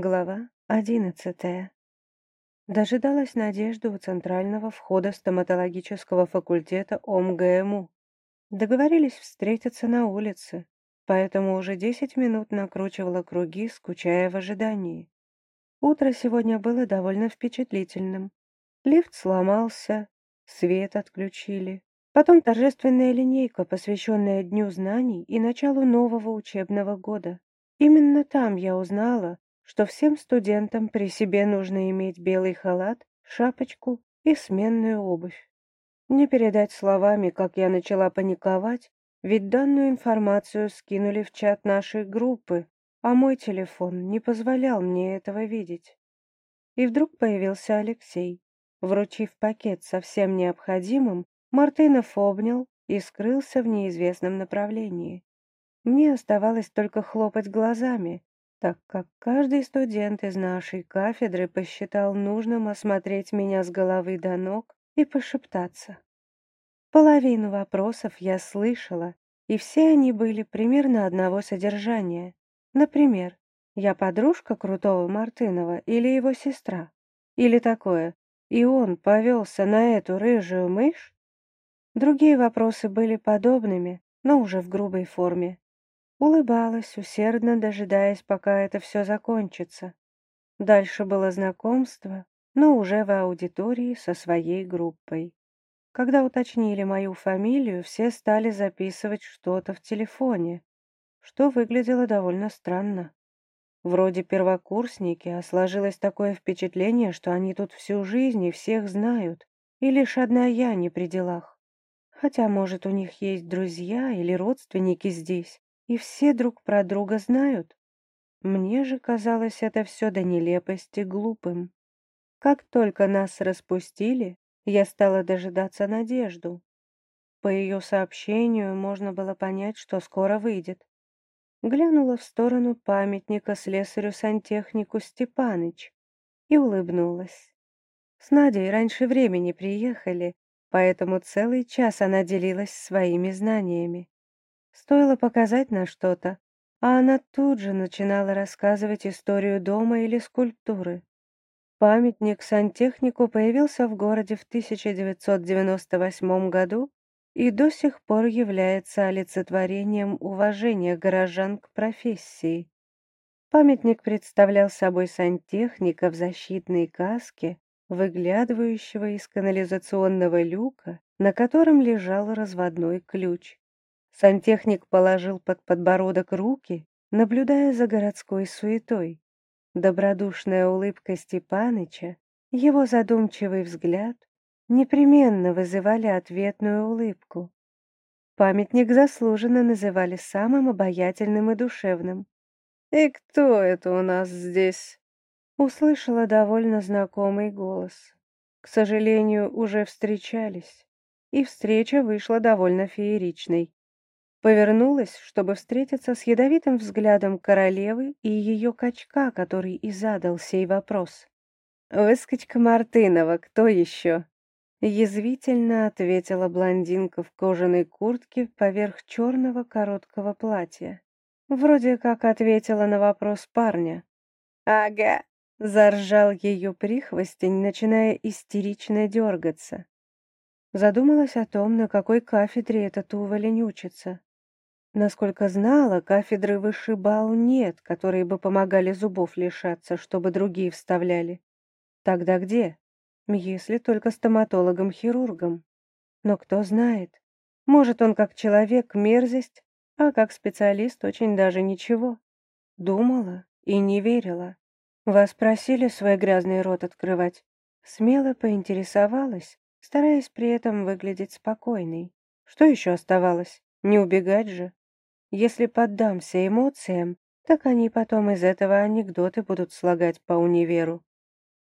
Глава одиннадцатая. Дожидалась Надежды у центрального входа стоматологического факультета ОМГМУ. Договорились встретиться на улице, поэтому уже десять минут накручивала круги, скучая в ожидании. Утро сегодня было довольно впечатлительным. Лифт сломался, свет отключили. Потом торжественная линейка, посвященная Дню знаний и началу нового учебного года. Именно там я узнала, что всем студентам при себе нужно иметь белый халат, шапочку и сменную обувь. Не передать словами, как я начала паниковать, ведь данную информацию скинули в чат нашей группы, а мой телефон не позволял мне этого видеть. И вдруг появился Алексей. Вручив пакет со всем необходимым, Мартынов обнял и скрылся в неизвестном направлении. Мне оставалось только хлопать глазами, так как каждый студент из нашей кафедры посчитал нужным осмотреть меня с головы до ног и пошептаться. Половину вопросов я слышала, и все они были примерно одного содержания. Например, я подружка крутого Мартынова или его сестра? Или такое, и он повелся на эту рыжую мышь? Другие вопросы были подобными, но уже в грубой форме. Улыбалась, усердно дожидаясь, пока это все закончится. Дальше было знакомство, но уже в аудитории со своей группой. Когда уточнили мою фамилию, все стали записывать что-то в телефоне, что выглядело довольно странно. Вроде первокурсники, а сложилось такое впечатление, что они тут всю жизнь и всех знают, и лишь одна я не при делах. Хотя, может, у них есть друзья или родственники здесь, и все друг про друга знают. Мне же казалось это все до нелепости глупым. Как только нас распустили, я стала дожидаться Надежду. По ее сообщению можно было понять, что скоро выйдет. Глянула в сторону памятника слесарю-сантехнику Степаныч и улыбнулась. С Надей раньше времени приехали, поэтому целый час она делилась своими знаниями. Стоило показать на что-то, а она тут же начинала рассказывать историю дома или скульптуры. Памятник сантехнику появился в городе в 1998 году и до сих пор является олицетворением уважения горожан к профессии. Памятник представлял собой сантехника в защитной каске выглядывающего из канализационного люка, на котором лежал разводной ключ. Сантехник положил под подбородок руки, наблюдая за городской суетой. Добродушная улыбка Степаныча, его задумчивый взгляд непременно вызывали ответную улыбку. Памятник заслуженно называли самым обаятельным и душевным. «И кто это у нас здесь?» Услышала довольно знакомый голос. К сожалению, уже встречались. И встреча вышла довольно фееричной. Повернулась, чтобы встретиться с ядовитым взглядом королевы и ее качка, который и задал сей вопрос. «Выскочка Мартынова, кто еще?» Язвительно ответила блондинка в кожаной куртке поверх черного короткого платья. Вроде как ответила на вопрос парня. «Ага, Заржал ее прихвостень, начиная истерично дергаться. Задумалась о том, на какой кафедре этот уволень учится. Насколько знала, кафедры вышибал нет, которые бы помогали зубов лишаться, чтобы другие вставляли. Тогда где? Если только стоматологом-хирургом. Но кто знает. Может, он как человек мерзость, а как специалист очень даже ничего. Думала и не верила. «Вас просили свой грязный рот открывать?» Смело поинтересовалась, стараясь при этом выглядеть спокойной. Что еще оставалось? Не убегать же. Если поддамся эмоциям, так они потом из этого анекдоты будут слагать по универу.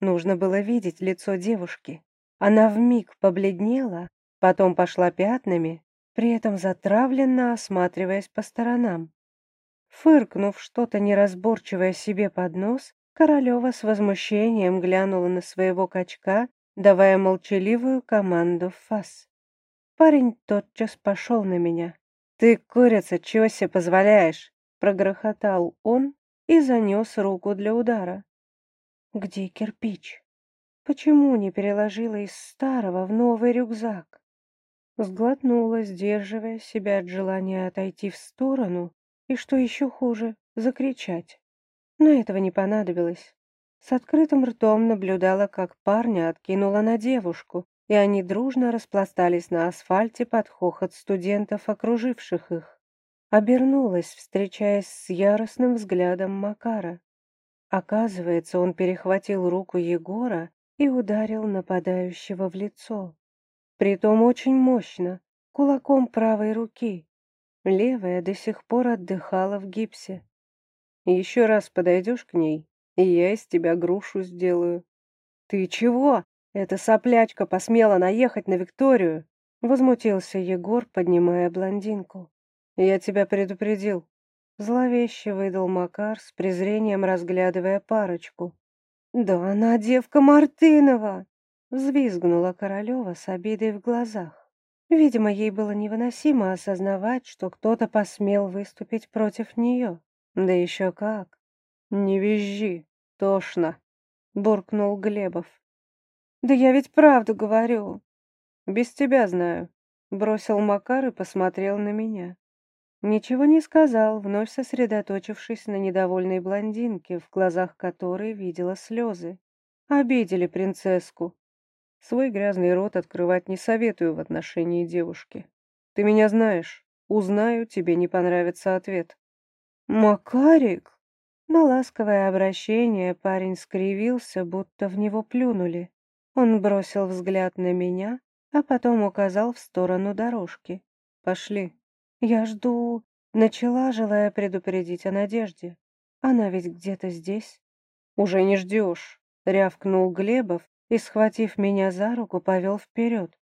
Нужно было видеть лицо девушки. Она вмиг побледнела, потом пошла пятнами, при этом затравленно осматриваясь по сторонам. Фыркнув что-то неразборчивое себе под нос, Королева с возмущением глянула на своего качка, давая молчаливую команду фас. Парень тотчас пошел на меня. «Ты, курица, чего себе позволяешь?» Прогрохотал он, и занес руку для удара. Где кирпич? Почему не переложила из старого в новый рюкзак? Сглотнула, сдерживая себя от желания отойти в сторону и, что еще хуже, закричать. Но этого не понадобилось. С открытым ртом наблюдала, как парня откинула на девушку, и они дружно распластались на асфальте под хохот студентов, окруживших их. Обернулась, встречаясь с яростным взглядом Макара. Оказывается, он перехватил руку Егора и ударил нападающего в лицо. Притом очень мощно, кулаком правой руки. Левая до сих пор отдыхала в гипсе. «Еще раз подойдешь к ней, и я из тебя грушу сделаю». «Ты чего? Эта соплячка посмела наехать на Викторию!» Возмутился Егор, поднимая блондинку. «Я тебя предупредил». Зловеще выдал Макар, с презрением разглядывая парочку. «Да она девка Мартынова!» Взвизгнула Королева с обидой в глазах. Видимо, ей было невыносимо осознавать, что кто-то посмел выступить против нее. Да еще как. «Не визжи, тошно», — буркнул Глебов. «Да я ведь правду говорю». «Без тебя знаю», — бросил Макар и посмотрел на меня. Ничего не сказал, вновь сосредоточившись на недовольной блондинке, в глазах которой видела слезы. Обидели принцесску. Свой грязный рот открывать не советую в отношении девушки. Ты меня знаешь. Узнаю, тебе не понравится ответ. «Макарик!» На ласковое обращение парень скривился, будто в него плюнули. Он бросил взгляд на меня, а потом указал в сторону дорожки. «Пошли». «Я жду...» Начала, желая предупредить о надежде. «Она ведь где-то здесь». «Уже не ждешь», — рявкнул Глебов и, схватив меня за руку, повел вперед.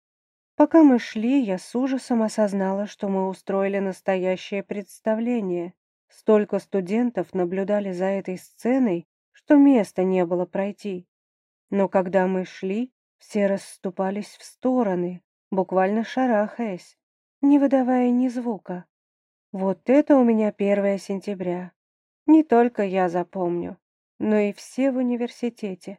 Пока мы шли, я с ужасом осознала, что мы устроили настоящее представление. Столько студентов наблюдали за этой сценой, что места не было пройти. Но когда мы шли, все расступались в стороны, буквально шарахаясь не выдавая ни звука. Вот это у меня первое сентября. Не только я запомню, но и все в университете.